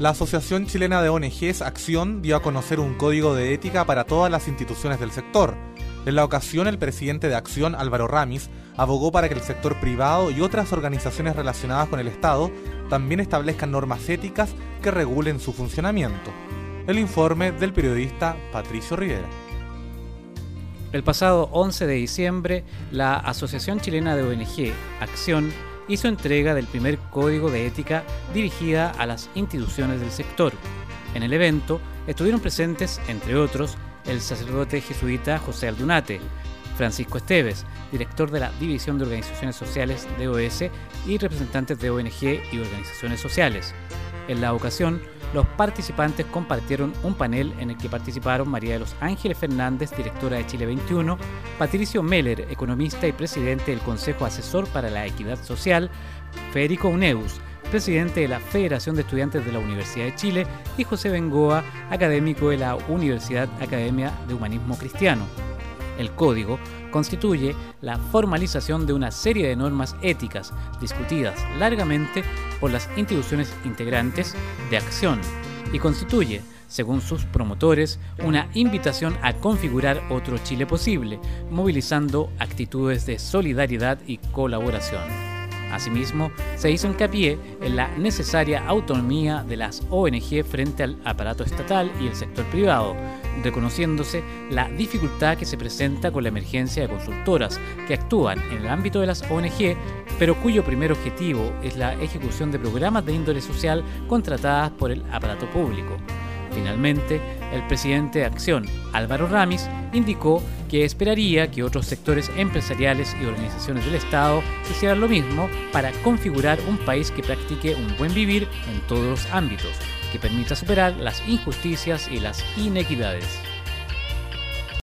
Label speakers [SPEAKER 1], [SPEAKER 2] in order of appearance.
[SPEAKER 1] La Asociación Chilena de ONGs Acción dio a conocer un código de ética para todas las instituciones del sector. En la ocasión, el presidente de Acción, Álvaro Ramis, abogó para que el sector privado y otras organizaciones relacionadas con el Estado también establezcan normas éticas que regulen su funcionamiento. El informe del periodista Patricio Rivera.
[SPEAKER 2] El pasado 11 de diciembre, la Asociación Chilena de ONG Acción hizo entrega del primer código de ética dirigida a las instituciones del sector. En el evento estuvieron presentes, entre otros, el sacerdote jesuita José Aldunate, Francisco Esteves, director de la División de Organizaciones Sociales de OS y representantes de ONG y organizaciones sociales. En la ocasión, los participantes compartieron un panel en el que participaron María de los Ángeles Fernández, directora de Chile 21, Patricio Meller, economista y presidente del Consejo Asesor para la Equidad Social, Federico Uneus, presidente de la Federación de Estudiantes de la Universidad de Chile, y José Bengoa, académico de la Universidad Academia de Humanismo Cristiano. El código constituye la formalización de una serie de normas éticas discutidas largamente por las instituciones integrantes de acción y constituye, según sus promotores, una invitación a configurar otro Chile posible, movilizando actitudes de solidaridad y colaboración. Asimismo, se hizo hincapié en la necesaria autonomía de las ONG frente al aparato estatal y el sector privado, reconociéndose la dificultad que se presenta con la emergencia de consultoras que actúan en el ámbito de las ONG, pero cuyo primer objetivo es la ejecución de programas de índole social contratadas por el aparato público. Finalmente, el presidente de Acción, Álvaro Ramis, indicó que esperaría que otros sectores empresariales y organizaciones del Estado hicieran lo mismo para configurar un país que practique un buen vivir en todos los ámbitos, que permita superar las injusticias y las inequidades.